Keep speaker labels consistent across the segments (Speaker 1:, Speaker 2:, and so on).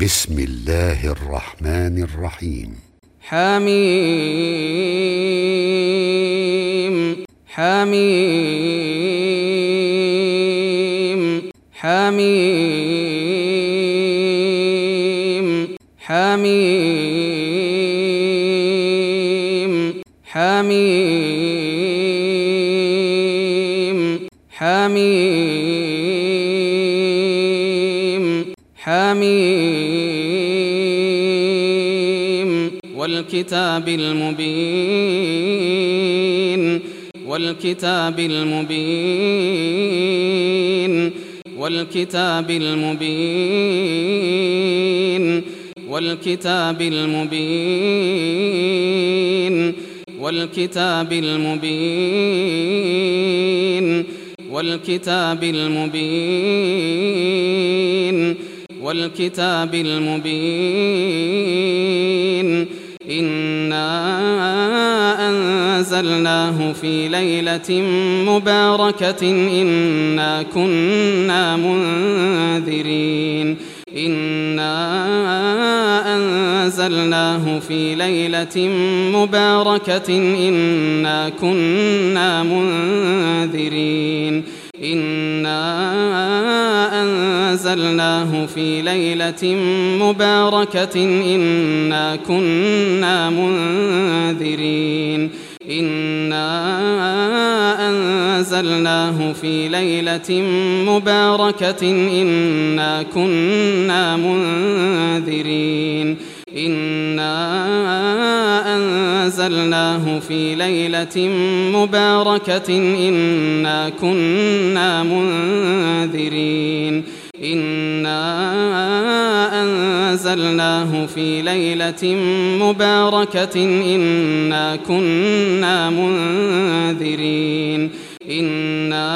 Speaker 1: بسم الله الرحمن الرحيم.
Speaker 2: حميم حميم حميم حميم حميم حميم حميم. والكتاب المبين والكتاب المبين والكتاب المبين والكتاب المبين والكتاب المبين والكتاب المبين والكتاب المبين. إنا أنزلناه في ليلة مباركة إنا كنا منذرين إنا أنزلناه في ليلة مباركة إنا كنا منذرين إنا أنزلناه في ليلة مباركة إنا كنا منذرين إنا أنزلناه في ليلة مباركة إنا كنا منذرين إنا أنزلناه في ليلة مباركة إنا كنا منذرين. إنا أنزلناه في ليلة مباركة إنا كنا منذرين. إنا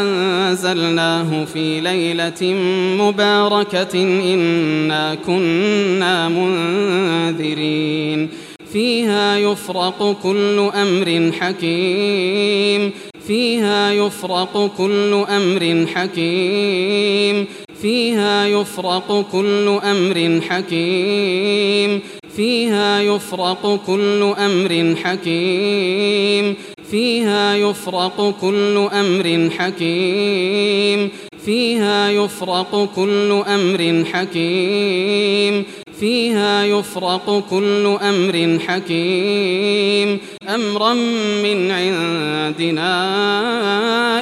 Speaker 2: أنزلناه في ليلة مباركة إنا كنا منذرين. فيها يفرق كل أمر حكيم. فيها يفرق كل أمر حكيم. فيها يفرق كل أمر حكيم. فيها يفرق كل أمر حكيم. فيها يفرق كل أمر حكيم. فيها يفرق كل أمر حكيم. فيها يفرق كل أمر حكيم. أمرا من عندنا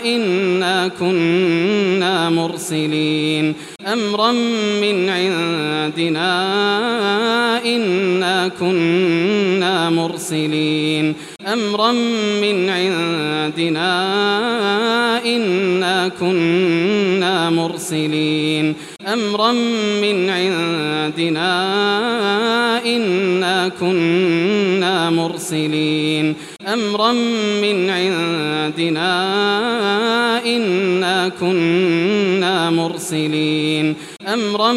Speaker 2: إنا كنا مرسلين. أمرا من عندنا إنا كنا مرسلين. أمرا من عندنا إنا كنا مرسلين. أمرا من عندنا إنا كنا مرسلين. أمرا من عندنا إنا كنا مرسلين. أمرا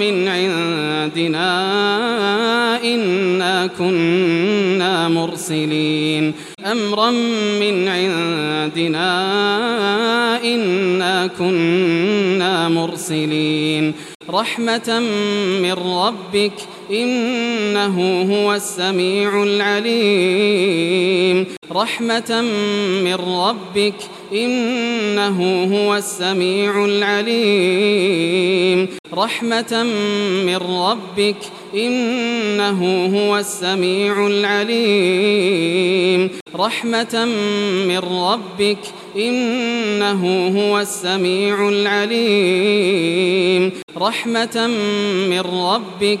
Speaker 2: من عندنا إنا كنا مرسلين. أمرا من عندنا إنا كنا مرسلين. رحمة من ربك إنه هو السميع العليم. رحمة من ربك إنه هو السميع العليم. رحمة من ربك إنه هو السميع العليم. رحمة من ربك إنه هو السميع العليم. رحمة من ربك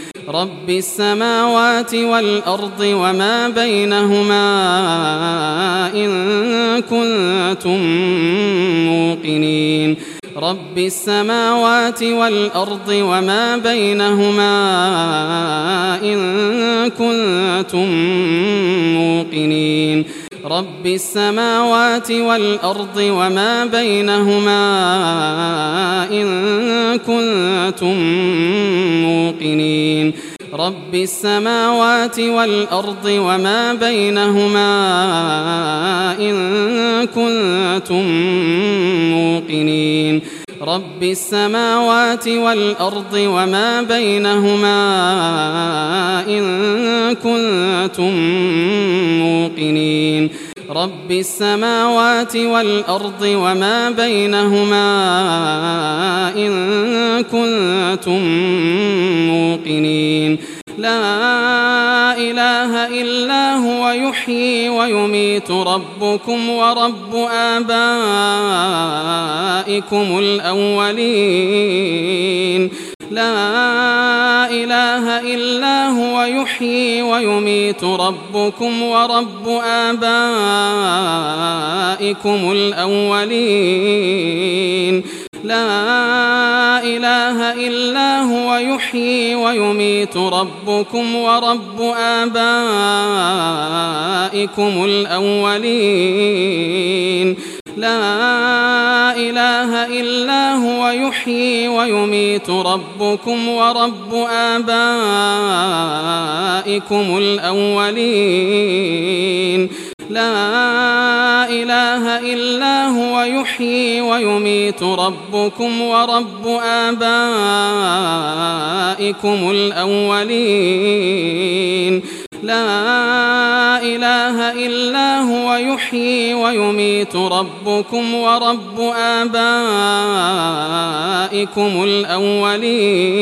Speaker 2: رب السماوات والأرض وما بينهما إن كنتم موقنين. رب السماوات والأرض وما بينهما إن كنتم موقنين. رب السماوات والأرض وما بينهما إن كنتم موقنين. رب السماوات والأرض وما بينهما إن كنتم موقنين. رب السماوات والأرض وما بينهما إن كنتم موقنين. رب السماوات والأرض وما بينهما إن كنتم موقنين. لا يحيي ويميت ربكم ورب آبائكم الأولين. لا إله إلا هو يحيي ويميت ربكم ورب آبائكم الأولين. لا يحيي ويميت ربكم ورب آبائكم الأولين. لا إله إلا هو يحيي ويميت ربكم ورب آبائكم الأولين. لا إله إلا هو يحيي ويميت ربكم ورب آبائكم الأولين. لا إله إلا هو يحيي ويميت ربكم ورب آبائكم الأولين.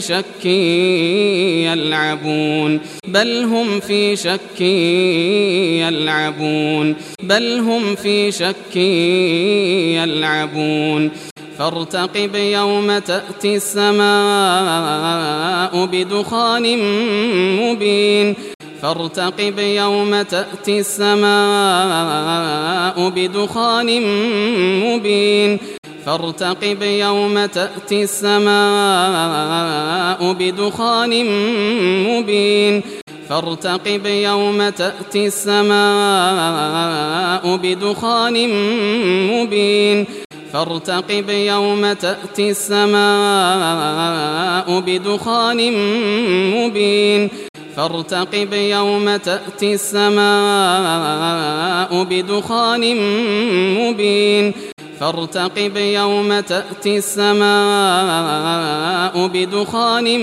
Speaker 2: شك يلعبون. بل هم في شك يلعبون. بل هم في شك يلعبون. فارتقب يوم تأتي السماء بدخان مبين. فارتقب يوم تأتي السماء بدخان مبين. فارتقب يوم تأتي السماء بدخان مبين. فارتقب يوم تأتي السماء بدخان مبين. فارتقب يوم تأتي السماء بدخان مبين. فارتقب يوم تأتي السماء بدخان مبين. فارتقب يوم تأتي السماء بدخان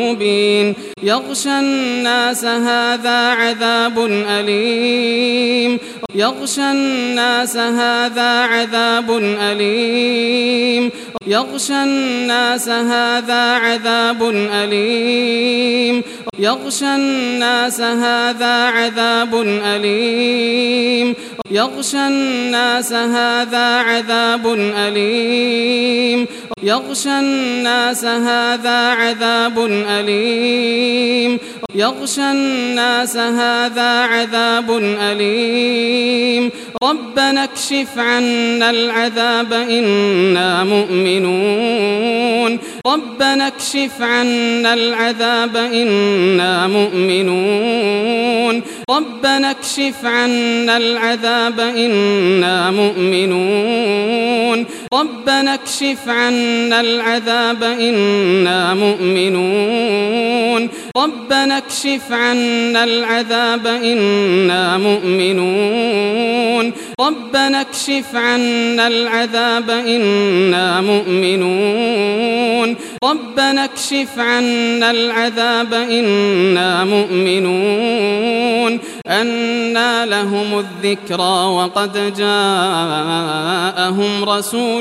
Speaker 2: مبين. يغشى الناس هذا عذاب أليم. يغشى الناس هذا عذاب أليم. يغشى الناس هذا عذاب أليم. يغشى الناس هذا عذاب أليم. يغشى الناس هذا عذاب أليم. يغشى الناس هذا عذاب أليم. يغشى الناس هذا عذاب أليم. ربنا اكشف عنا العذاب إنا مؤمنون. ربنا اكشف عنا العذاب إنا مؤمنون. ربنا اكشف عنا العذاب إنا مؤمنون. ربنا اكشف عنا العذاب إنا مؤمنون. ربنا اكشف عنا العذاب إنا مؤمنون. ربنا اكشف عنا العذاب إنا مؤمنون. ربنا اكشف عنا العذاب إنا مؤمنون. أنى لهم الذكرى وقد جاءهم رسول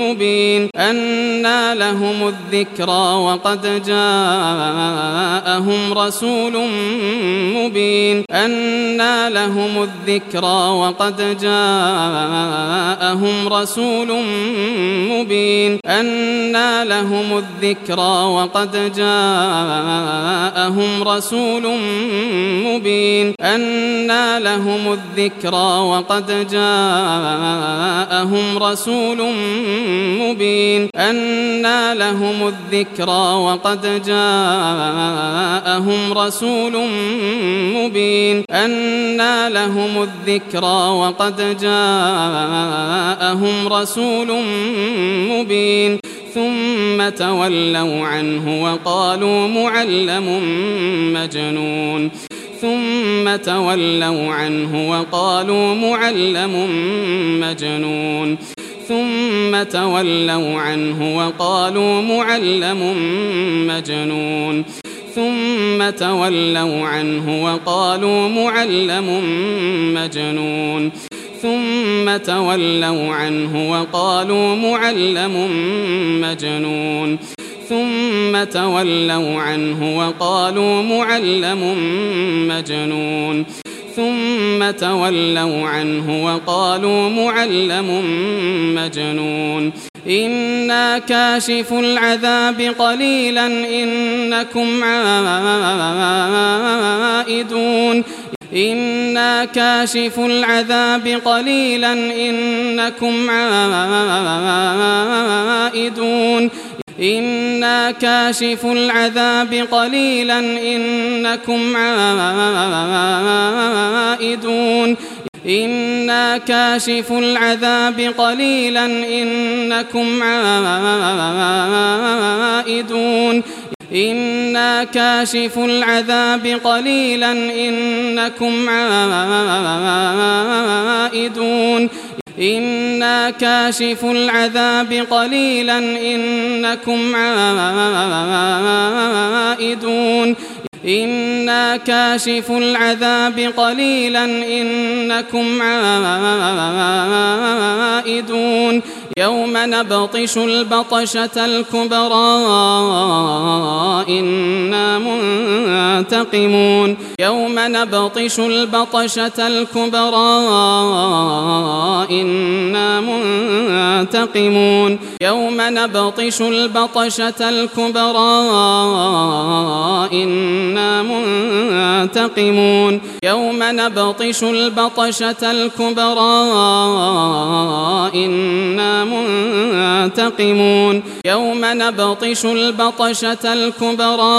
Speaker 2: مبين أنى لهم الذكرى وقد جاءهم رسول مبين أنى لهم الذكرى وقد جاءهم رسول مبين أنى لهم الذكرى وقد جاءهم رسول مبين أنى لهم الذكرى وقد جاءهم رسول مبين أنى لهم الذكرى وقد جاءهم رسول مبين أنى لهم الذكرى وقد جاءهم رسول مبين ثم تولوا عنه وقالوا معلم مجنون ثم تولوا عنه وقالوا معلم مجنون ثم تولوا عنه وقالوا معلم مجنون. ثم تولوا عنه وقالوا معلم مجنون. ثم تولوا عنه وقالوا معلم مجنون. ثم تولوا عنه وقالوا معلم مجنون. ثم تولوا عنه وقالوا معلم مجنون. إنا كاشف العذاب قليلا إنكم عائدون. إنا كاشف العذاب قليلا إنكم عائدون. إنا كاشف العذاب قليلا إنكم عائدون إنا كاشف العذاب قليلا إنكم عائدون إنا كاشف العذاب قليلا إنكم عائدون إنا كاشف العذاب قليلا إنكم عائدون إنا كاشف العذاب قليلا إنكم عائدون يوم نبطش البطشة الكبرى إنا منتقمون. يوم نبطش البطشة الكبرى إنا منتقمون. يوم نبطش البطشة الكبرى إنا منتقمون. يوم نبطش البطشة الكبرى إنا منتقمون. يوم نبطش البطشة الكبرى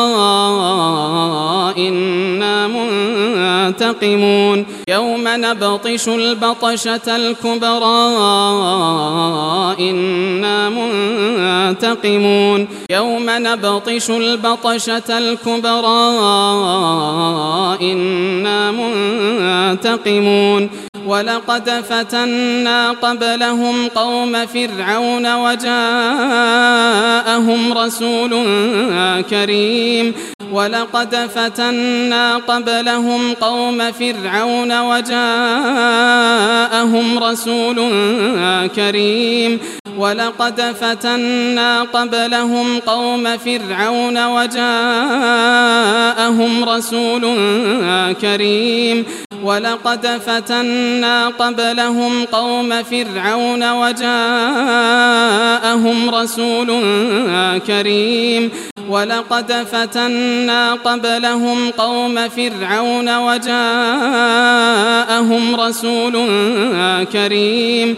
Speaker 2: إنا منتقمون. يوم نبطش البطشة الكبرى إنا منتقمون. يوم نبطش البطشة الكبرى إنا منتقمون. ولقد فتنا قبلهم قوم فرعون وجاءهم رسول كريم. ولقد فتنا قبلهم قوم فرعون وجاءهم رسول كريم. ولقد فتنا قبلهم قوم فرعون وجاءهم رسول كريم. ولقد فتنا قبلهم قوم فرعون وجاءهم رسول كريم. ولقد فتنا قبلهم قوم فرعون وجاءهم رسول كريم.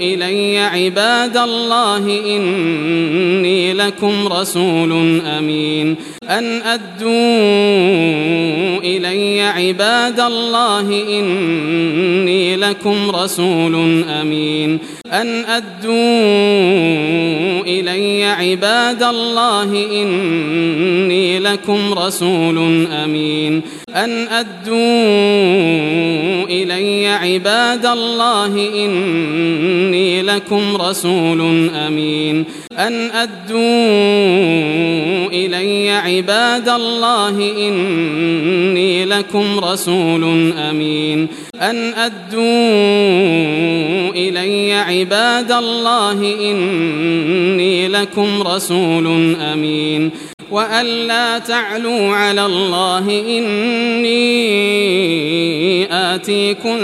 Speaker 2: إلي عباد الله إني لكم رسول أمين. أن أدوا إلي عباد الله إني لكم رسول أمين. أن أدوا إلي عباد الله إني لكم رسول أمين. أن أدوا إلي عباد الله إني لكم رسول أمين. أن أدوا إلي عباد الله إني لكم رسول أمين. أن أدوا إلي عباد الله إني لكم رسول أمين. وألا تعلوا على الله إني آتيكم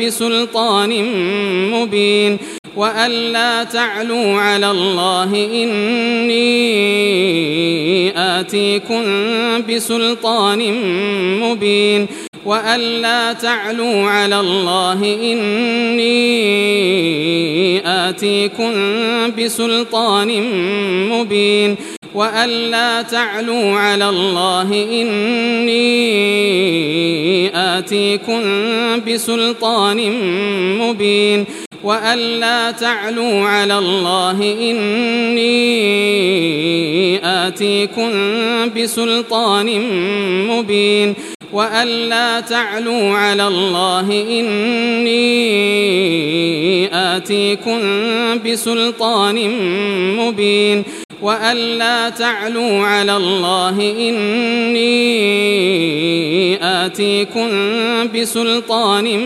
Speaker 2: بسلطان مبين وألا تعلوا على الله إني آتيكم بسلطان مبين وألا تعلوا على الله إني آتيكم بسلطان مبين وألا تعلوا على الله إني آتيكم بسلطان مبين وألا تعلوا على الله إني آتيكم بسلطان مبين وألا تعلوا على الله إني آتيكم بسلطان مبين وألا تعلوا على الله إني آتيكم بسلطان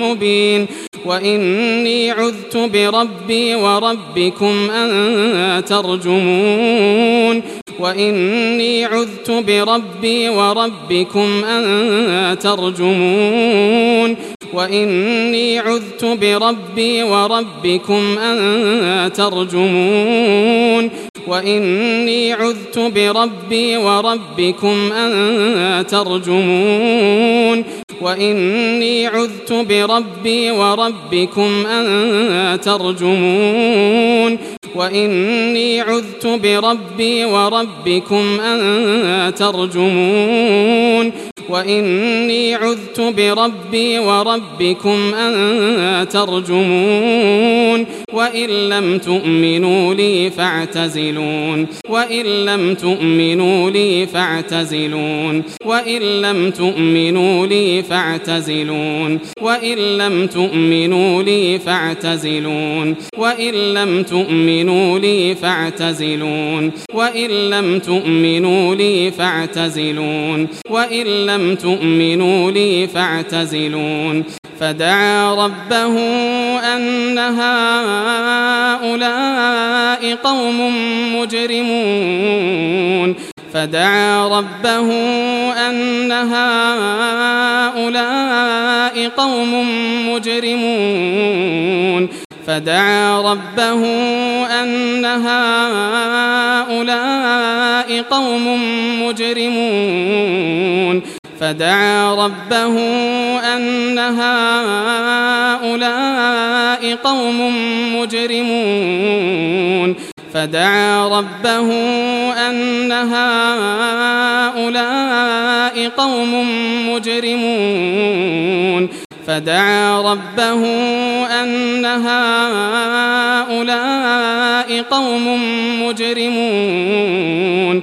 Speaker 2: مبين وإني عذت بربي وربكم أن ترجمون وإني عذت بربي وربكم أن ترجمون وإني عذت بربي وربكم أن ترجمون وإني عذت بربي وربكم أن ترجمون وإني عذت بربي وربكم أن ترجمون وإني عذت بربي وربكم أن ترجمون وإني عذت بربي وربكم أن ترجمون وإن لم تؤمنوا لي فاعتزلون وإن لم تؤمنوا لي فاعتزلون وإن لم تؤمنوا لي فاعتزلون وإن لم تؤمنوا لي فاعتزلون وإن لم تؤمنوا لي فاعتزلون وإن لم تؤمنوا لي فاعتزلون وإن لم تؤمنوا لي فاعتزلون فدعا ربه أن هؤلاء قوم مجرمون فدعا ربه أن هؤلاء قوم مجرمون فدعا ربه أن هؤلاء قوم مجرمون فدعا ربه أن هؤلاء قوم مجرمون. فدعا ربه أن هؤلاء قوم مجرمون. فدعا ربه أن هؤلاء قوم مجرمون.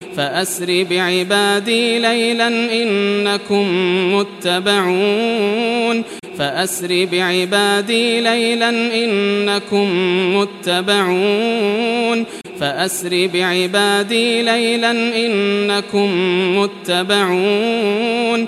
Speaker 2: فأسر بعبادي ليلا إنكم متبعون. فأسر بعبادي ليلا إنكم متبعون. فأسر بعبادي ليلا إنكم متبعون.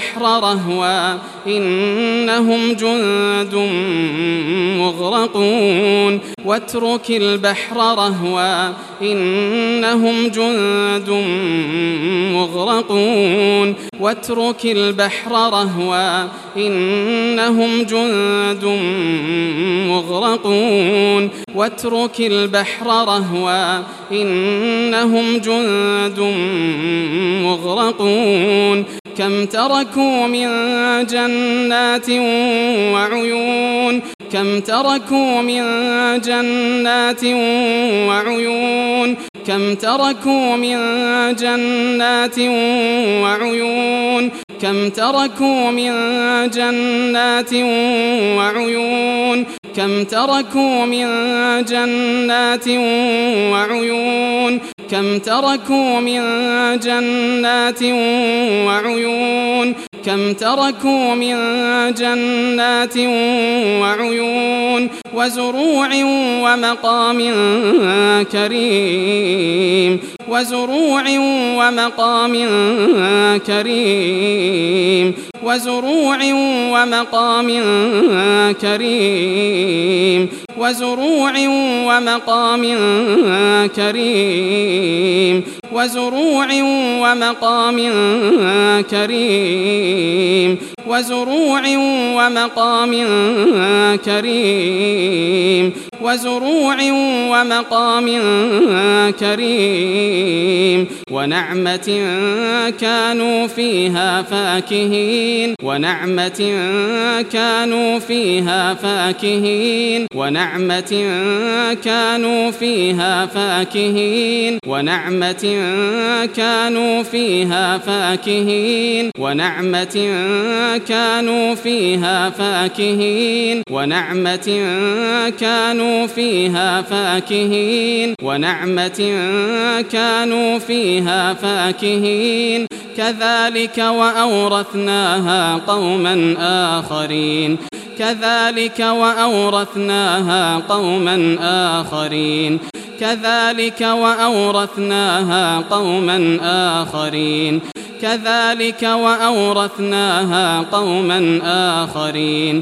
Speaker 2: رهوا إنهم جند مغرقون واترك البحر رهوا إنهم جند مغرقون واترك البحر رهوا إنهم جند مغرقون واترك البحر رهوا إنهم جند مغرقون كم تركوا من جنات وعيون كم تركوا من جنات وعيون كم تركوا من جنات وعيون كم تركوا من جنات وعيون كم تركوا من جنات وعيون كم تركوا من جنات وعيون كم تركوا من جنات وعيون وزروع ومقام كريم وزروع ومقام كريم وزروع ومقام كريم وزروع ومقام كريم وزروع ومقام كريم وزروع ومقام كريم. وزروع ومقام كريم ونعمة كانوا فيها فاكهين ونعمة كانوا فيها فاكهين ونعمة كانوا فيها فاكهين ونعمة كانوا فيها فاكهين ونعمة كانوا فيها فاكهين ونعمة كانوا فيها فاكهين ونعمة كانوا فيها فاكهين. كذلك وأورثناها قوما آخرين. كذلك وأورثناها قوما آخرين. كذلك وأورثناها قوما آخرين. كذلك وأورثناها قوما آخرين.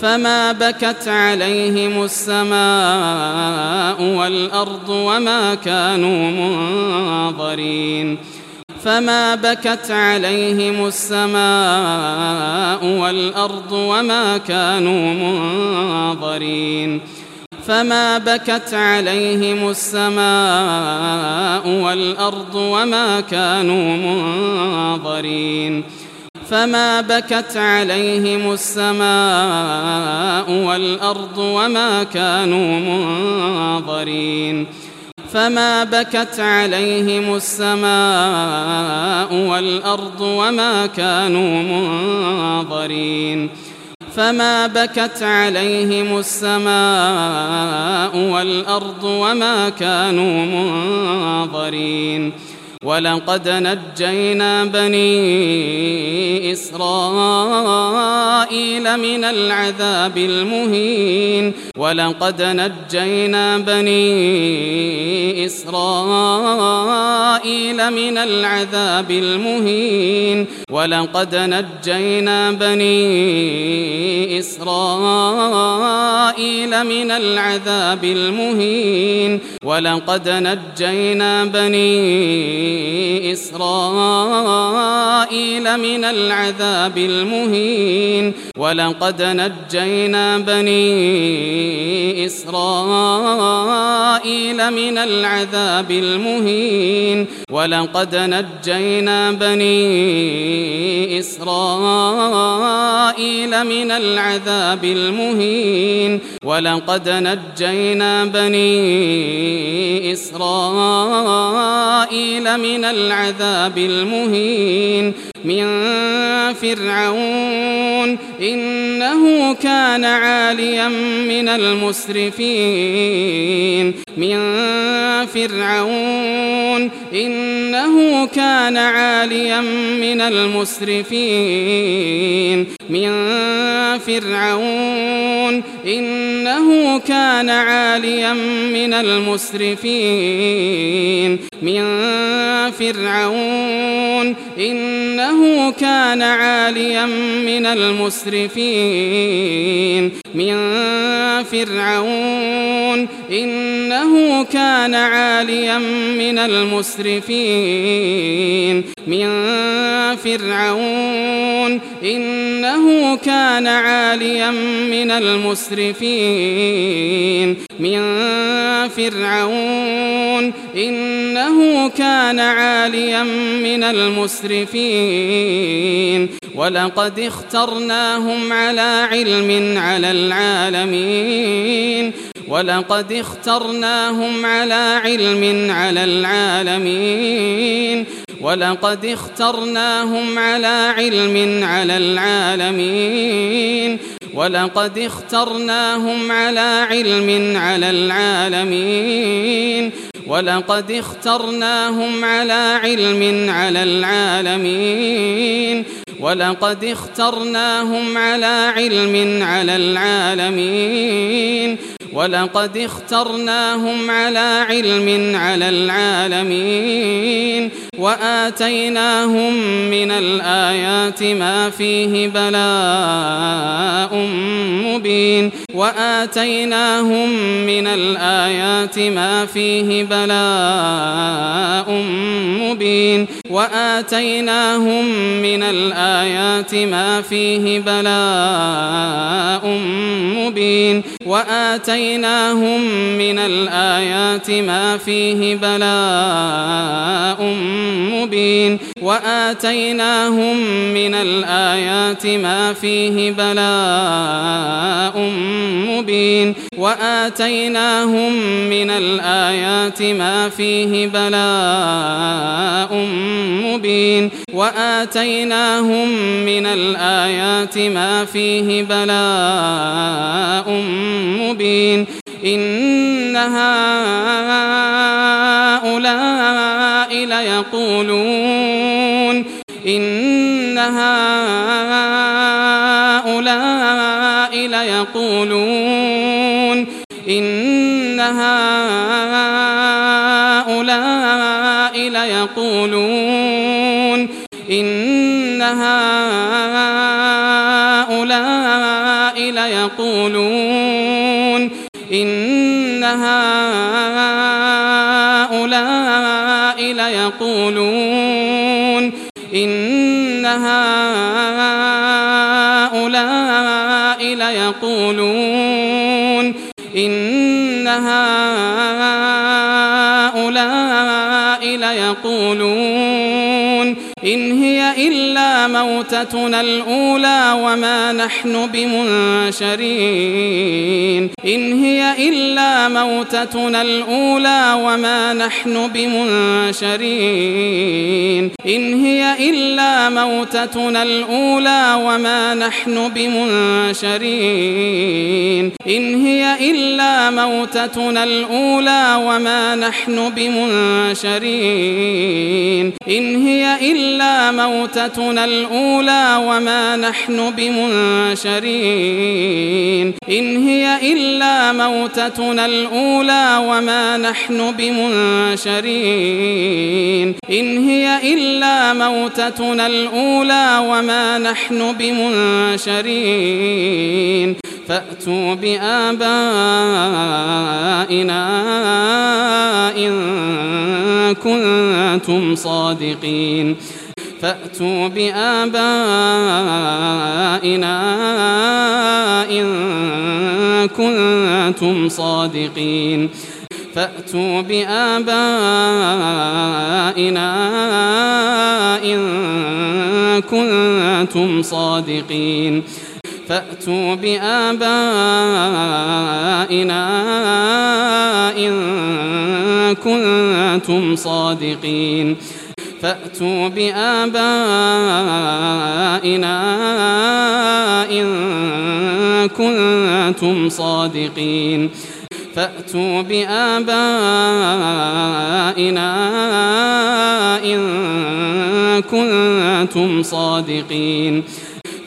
Speaker 2: فما بكت عليهم السماء والأرض وما كانوا منظرين فما بكت عليهم السماء والأرض وما كانوا منظرين فما بكت عليهم السماء والأرض وما كانوا منظرين فما بكت عليهم السماء والأرض وما كانوا منظرين فما بكت عليهم السماء والأرض وما كانوا منظرين فما بكت عليهم السماء والأرض وما كانوا منظرين ولقد نجينا بني إسرائيل من العذاب المهين. ولقد نجينا بني إسرائيل من العذاب المهين. ولقد نجينا بني إسرائيل من العذاب المهين. ولقد نجينا بني إسرائيل من العذاب المهين ولقد نجينا بني إسرائيل من العذاب المهين ولقد نجينا بني إسرائيل من العذاب المهين ولقد نجينا بني إسرائيل من العذاب المهين. من فرعون إنه كان عاليا من المسرفين. من فرعون إنه كان عاليا من المسرفين. من فرعون إنه كان عاليا من المسرفين. من فرعون إنه كان عاليا من المسرفين. من فرعون إنه كان عاليا من المسرفين. من فرعون إنه كان عاليا من المسرفين. من فرعون إنه كان عاليا من المسرفين. ولقد اخترناهم على علم على العالمين. ولقد اخترناهم على علم على العالمين. ولقد اخترناهم على علم على العالمين. ولقد اخترناهم على علم على العالمين. ولقد اخترناهم على علم على العالمين. ولقد اخترناهم على علم على العالمين. ولقد اخترناهم على علم على العالمين وآتيناهم من الآيات ما فيه بلاء مبين وآتيناهم من الآيات ما فيه بلاء مبين وآتيناهم من الآيات ما فيه بلاء مبين وآتيناهم من الآيات ما فيه بلاء مبين وآتيناهم من الآيات ما فيه بلاء مبين وآتيناهم من الآيات ما فيه بلاء مبين وآتيناهم من الآيات ما فيه بلاء مبين إن هؤلاء ليقولون. إن هؤلاء ليقولون. إن هؤلاء ليقولون. إن هؤلاء ليقولون. هؤلاء إن هي إلا موتتنا الأولى وما نحن بمنشرين. إن هي إلا موتتنا الأولى وما نحن بمنشرين. إن هي إلا موتتنا الأولى وما نحن بمنشرين. إن هي إلا موتتنا الأولى وما نحن بمنشرين. إن هي إلا موتتنا الأولى وما نحن بمنشرين. إن هي إلا موتتنا الأولى وما نحن بمنشرين. إن هي إلا موتتنا الأولى وما نحن بمنشرين. فأتوا بآبائنا إن كنتم صادقين. فأتوا بآبائنا إن كنتم صادقين. فأتوا بآبائنا إن كنتم صادقين. فأتوا بآبائنا إن كنتم صادقين. فأتوا بآبائنا إن كنتم صادقين. فأتوا بآبائنا إن كنتم صادقين.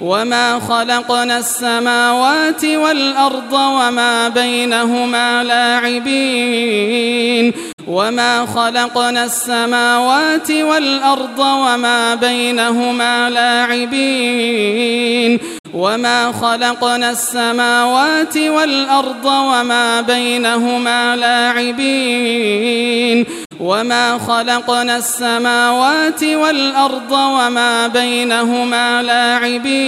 Speaker 2: وما خلقنا السماوات والأرض وما بينهما لاعبين وما خلقنا السماوات والأرض وما بينهما لاعبين وما خلقنا السماوات والأرض وما بينهما لاعبين وما خلقنا السماوات والأرض وما بينهما لاعبين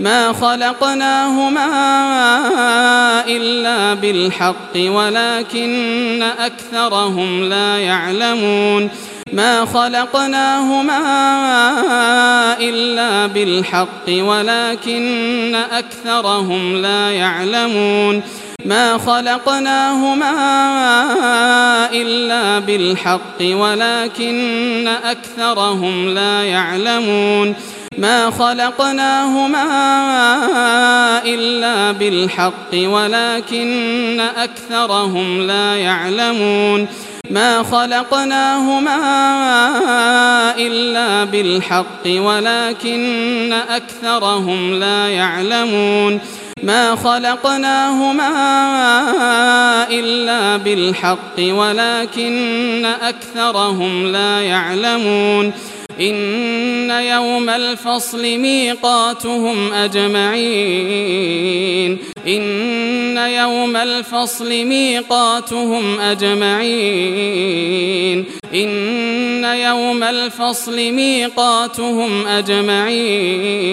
Speaker 2: ما خلقناهما إلا بالحق ولكن أكثرهم لا يعلمون ما خلقناهما إلا بالحق ولكن أكثرهم لا يعلمون ما خلقناهما إلا بالحق ولكن أكثرهم لا يعلمون ما خلقناهما إلا بالحق ولكن أكثرهم لا يعلمون. ما خلقناهما إلا بالحق ولكن أكثرهم لا يعلمون. ما خلقناهما إلا بالحق ولكن أكثرهم لا يعلمون. إن يوم الفصل ميقاتهم أجمعين. إن يوم الفصل ميقاتهم أجمعين. إن يوم الفصل ميقاتهم أجمعين.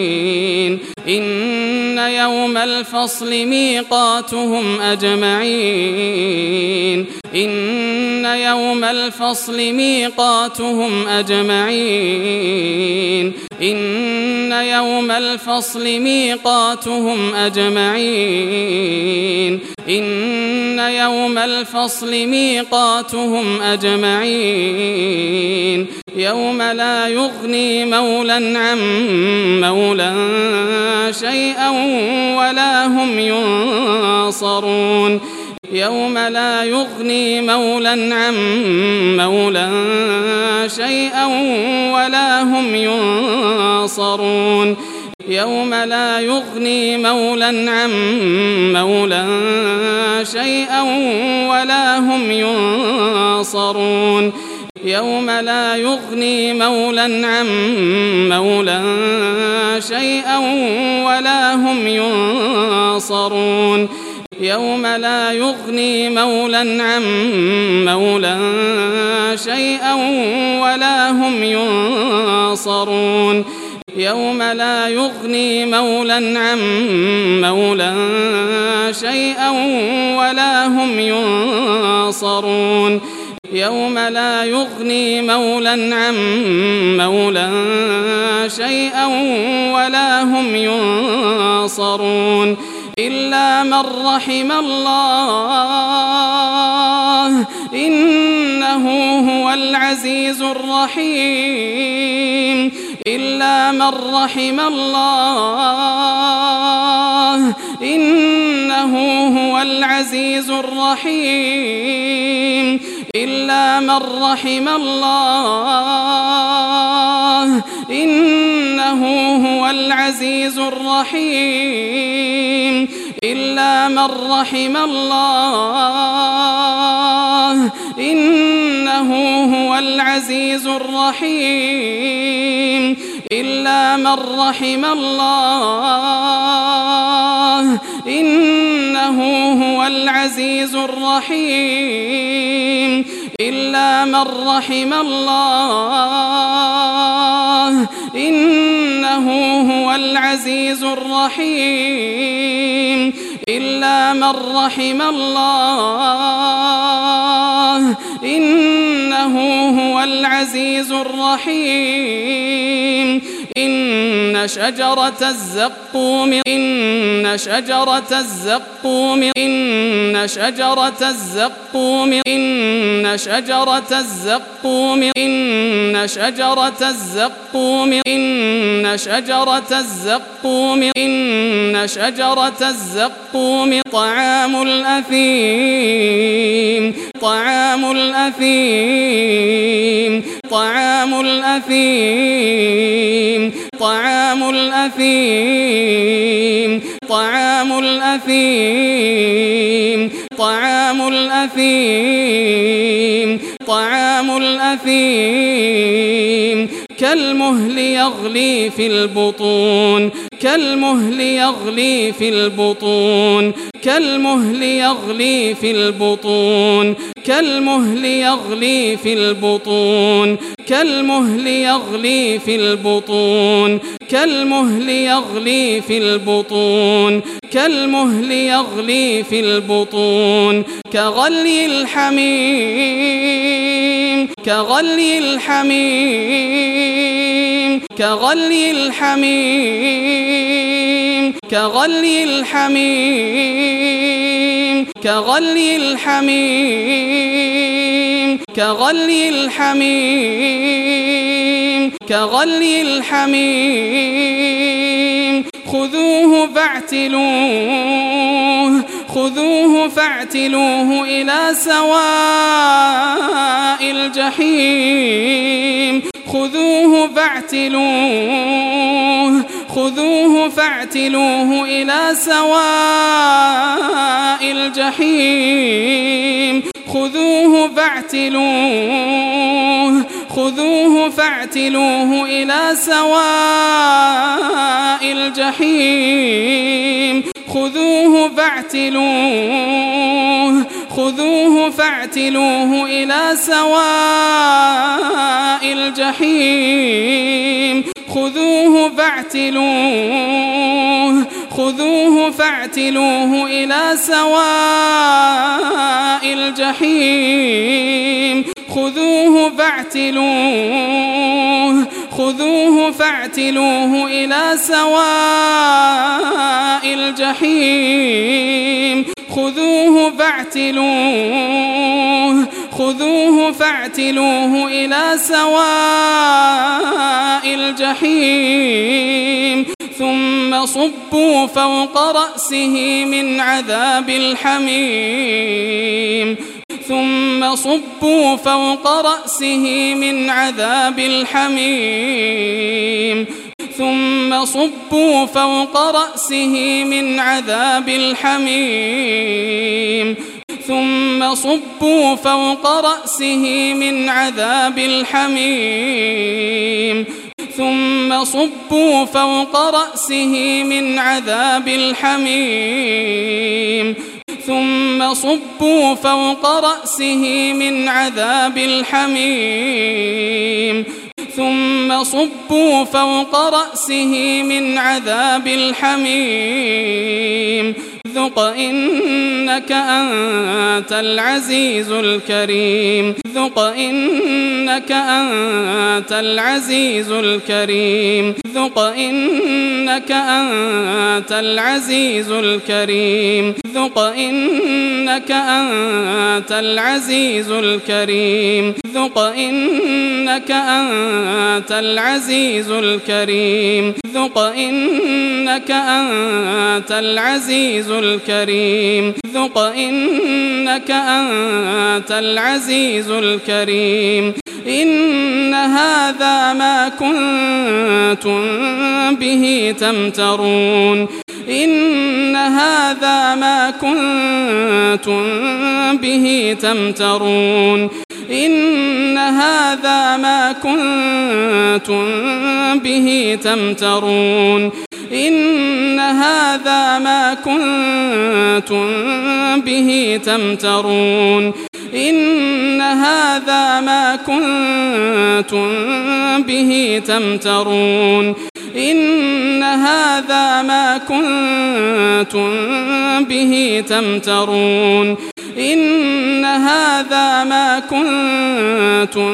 Speaker 2: إن يوم الفصل ميقاتهم أجمعين. إن يوم الفصل ميقاتهم أجمعين. إن يوم الفصل ميقاتهم أجمعين. إن يوم الفصل ميقاتهم أجمعين. يوم لا يغني مولا عن مولا شيئا ولا هم ينصرون. يوم لا يغني مولا عن مولا شيئا ولا هم ينصرون. يوم لا يغني مولا عن مولا شيئا ولا هم ينصرون. يوم لا يغني مولا عن مولا شيئا ولا هم ينصرون. يوم لا يغني مولا عن مولا شيئا ولا هم ينصرون. يوم لا يغني مولا عن مولا شيئا ولا هم ينصرون. يوم لا يغني مولا عن مولا شيئا ولا هم ينصرون. إلا من رحم الله. إنه هو العزيز الرحيم. إلا من رحم الله. إنه هو العزيز الرحيم. إلا من رحم الله. إنه هو العزيز الرحيم إلا من رحم الله إنه هو العزيز الرحيم إلا من رحم الله إنه هو العزيز الرحيم إلا من رحم الله إنه هو العزيز الرحيم. إلا من رحم الله إنه هو العزيز الرحيم. إن شجرة الزقوم إن شجرة الزقوم إن شجرة الزقوم إن شجرة الزقوم إن شجرة الزقوم إن شجرة الزقوم إن شجرة الزقوم. طعام الأثيم طعام الأثيم. طعام الأثيم طعام الأثيم طعام الأثيم طعام الأثيم طعام الأثيم. كالمهل يغلي في البطون كالمهل يغلي في البطون كالمهل يغلي في البطون كالمهل يغلي في البطون كالمهل يغلي في البطون كالمهل يغلي في البطون كالمهل يغلي في البطون كغلي الحميم كغلي الحميم كغلي الحميم كغلي الحميم كغلي الحميم كغلي الحميم كغلي الحميم. خذوه فاعتلوه خذوه فاعتلوه إلى سواء الجحيم. خذوه فاعتلوه خذوه فاعتلوه إلى سواء الجحيم. خذوه فاعتلوه خذوه فاعتلوه إلى سواء الجحيم. خذوه فاعتلوه خذوه فاعتلوه إلى سواء الجحيم. خذوه فاعتلوه خذوه فاعتلوه إلى سواء الجحيم. خذوه فاعتلوه خذوه فاعتلوه إلى سواء الجحيم. خذوه فاعتلوه خذوه فاعتلوه إلى سواء الجحيم ثم صبوا فوق رأسه من عذاب الحميم. ثم صبوا فوق رأسه من عذاب الحميم. ثم صبوا فوق رأسه من عذاب الحميم. ثم صبوا فوق رأسه من عذاب الحميم. ثم صبوا فوق رأسه من عذاب الحميم. ثم صبوا فوق رأسه من عذاب الحميم. ثم صبوا فوق رأسه من عذاب الحميم. ذق إنك أنت العزيز الكريم. ذق إنك أنت العزيز الكريم. ذق إنك أنت العزيز الكريم. ذق إنك أنت العزيز الكريم. ذق إنك أنت العزيز الكريم. ذق إنك أنت العزيز الكريم. ذق إنك أنت العزيز الكريم. إن هذا ما كنتم به تمترون. إن هذا ما كنتم به تمترون. إن هذا ما كنتم به تمترون. إن هذا ما كنتم به تمترون. إن هذا ما كنتم به تمترون إن هذا ما كنتم به تمترون إن هذا ما كنتم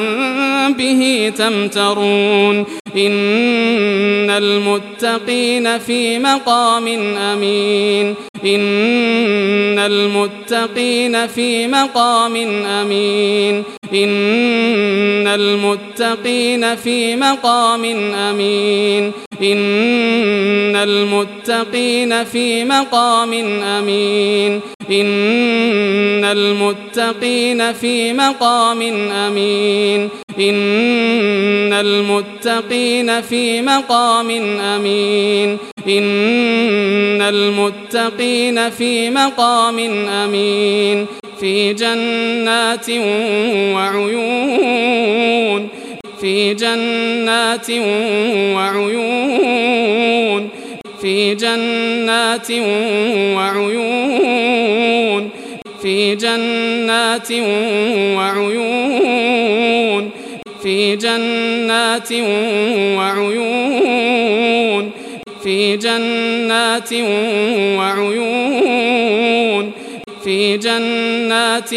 Speaker 2: به تمترون. إن المتقين في مقام أمين. إن المتقين في مقام أمين. إن المتقين في مقام أمين. إن المتقين في مقام أمين. إن المتقين في مقام أمين. إن المتقين في مقام أمين. إن المتقين في مقام أمين. في جنات وعيون. في جنات وعيون في جنات وعيون في جنات وعيون في جنات وعيون في جنات وعيون في جنات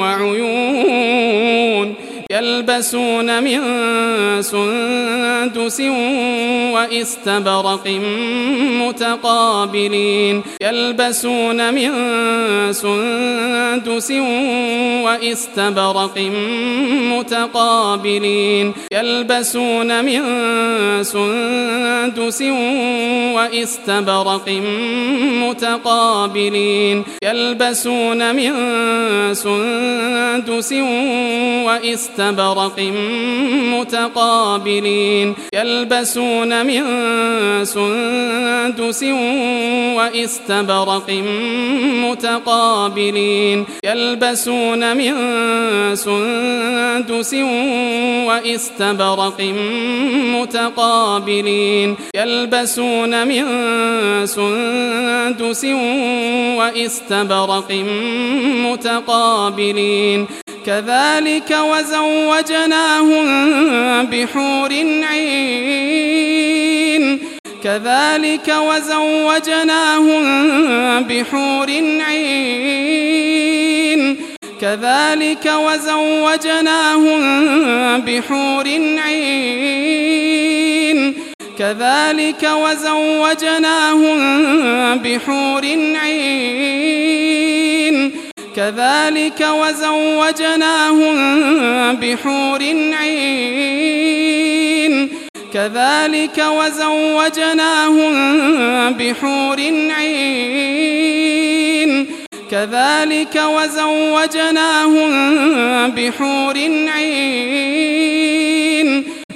Speaker 2: وعيون. يلبسون من سندس وإستبرق متقابلين. يلبسون من سندس وإستبرق متقابلين. يلبسون من سندس وإستبرق متقابلين. يلبسون من سندس وإستبرق متقابلين يلبسون من سندس واستبرق متقابلين يلبسون من سندس واستبرق متقابلين يلبسون من سندس واستبرق متقابلين كذلك وزوجناهم بحور عين. كذلك وزوجناهم بحور عين. كذلك وزوجناهم بحور عين. كذلك وزوجناهم بحور عين. كذلك وزوجناهم بحور عين. كذلك وزوجناهم بحور عين. كذلك وزوجناهم بحور عين.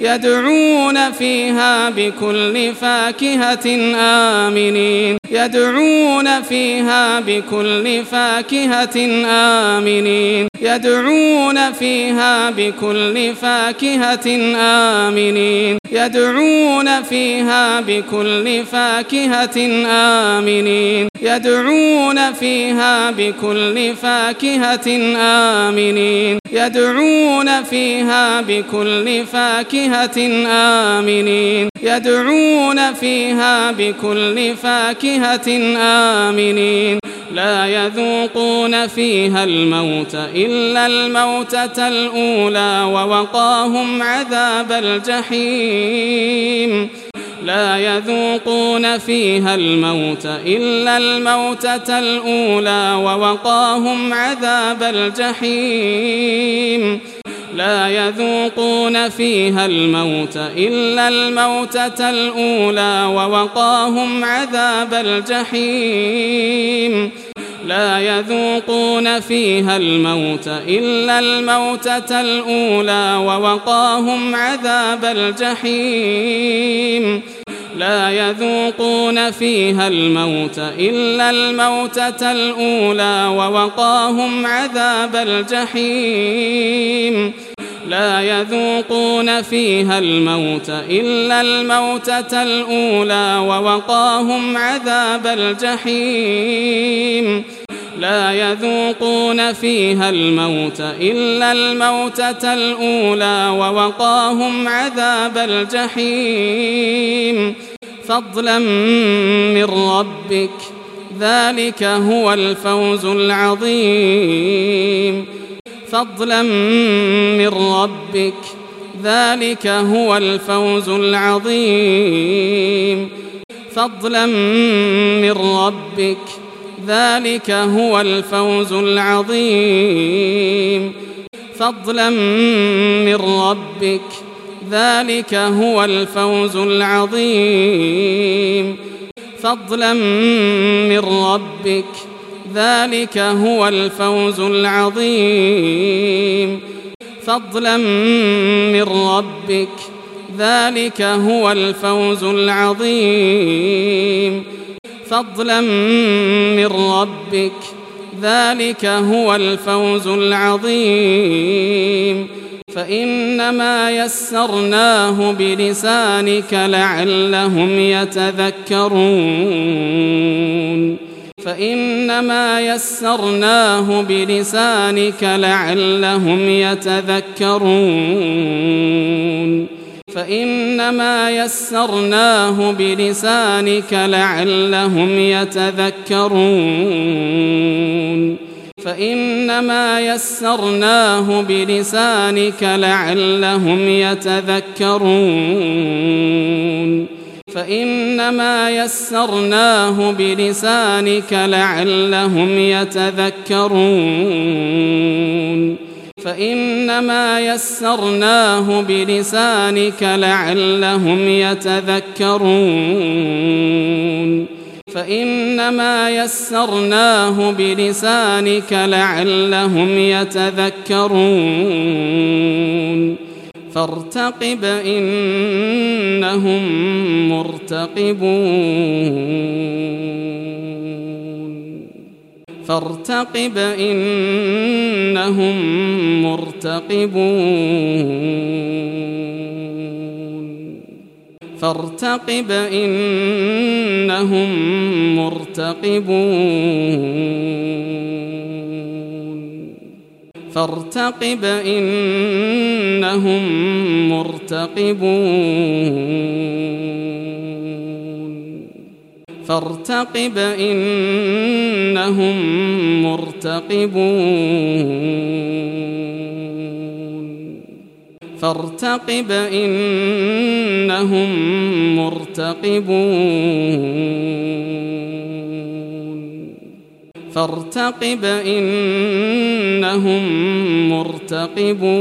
Speaker 2: يدعون فيها بكل فاكهة آمنين. يدعون فيها بكل فاكهة آمنين. يدعون فيها بكل فاكهة آمنين. يدعون فيها بكل فاكهة آمنين. يدعون فيها بكل فاكهة آمنين. يدعون فيها بكل فاكهة آمنين. يدعون فيها بكل فاكهة آمنين. لا يذوقون فيها الموت إلا الموتة الأولى ووقاهم عذاب الجحيم. لا يذوقون فيها الموت إلا الموتة الأولى ووقاهم عذاب الجحيم. لا يذوقون فيها الموت إلا الموتة الأولى ووقاهم عذاب الجحيم. لا يذوقون فيها الموت إلا الموتة الأولى ووقاهم عذاب الجحيم. لا يذوقون فيها الموت إلا الموتة الأولى ووقاهم عذاب الجحيم. لا يذوقون فيها الموت إلا الموتة الأولى ووقاهم عذاب الجحيم. لا يذوقون فيها الموت إلا الموتة الأولى ووقاهم عذاب الجحيم. فضلا من ربك ذلك هو الفوز العظيم. فضلا من ربك. ذلك هو الفوز العظيم. فضلا من ربك. ذلك هو الفوز العظيم. فضلا من ربك. ذلك هو الفوز العظيم. فضلا من ربك. ذلك هو الفوز العظيم. فضلا من ربك ذلك هو الفوز العظيم. فضلا من ربك ذلك هو الفوز العظيم. فإنما يسرناه بلسانك لعلهم يتذكرون. فإنما يسرناه بلسانك لعلهم يتذكرون. فإنما يسرناه بلسانك لعلهم يتذكرون. فإنما يسرناه بلسانك لعلهم يتذكرون. فإنما يسرناه بلسانك لعلهم يتذكرون. فإنما يسرناه بلسانك لعلهم يتذكرون. فإنما يسرناه بلسانك لعلهم يتذكرون. فارتقب إنهم مرتقبون. فارتقب إنهم مرتقبون. فارتقب إنهم مرتقبون. فارتقب إنهم مرتقبون. فارتقب إنهم مرتقبون. فارتقب إنهم مرتقبون. فارتقب إنهم مرتقبون.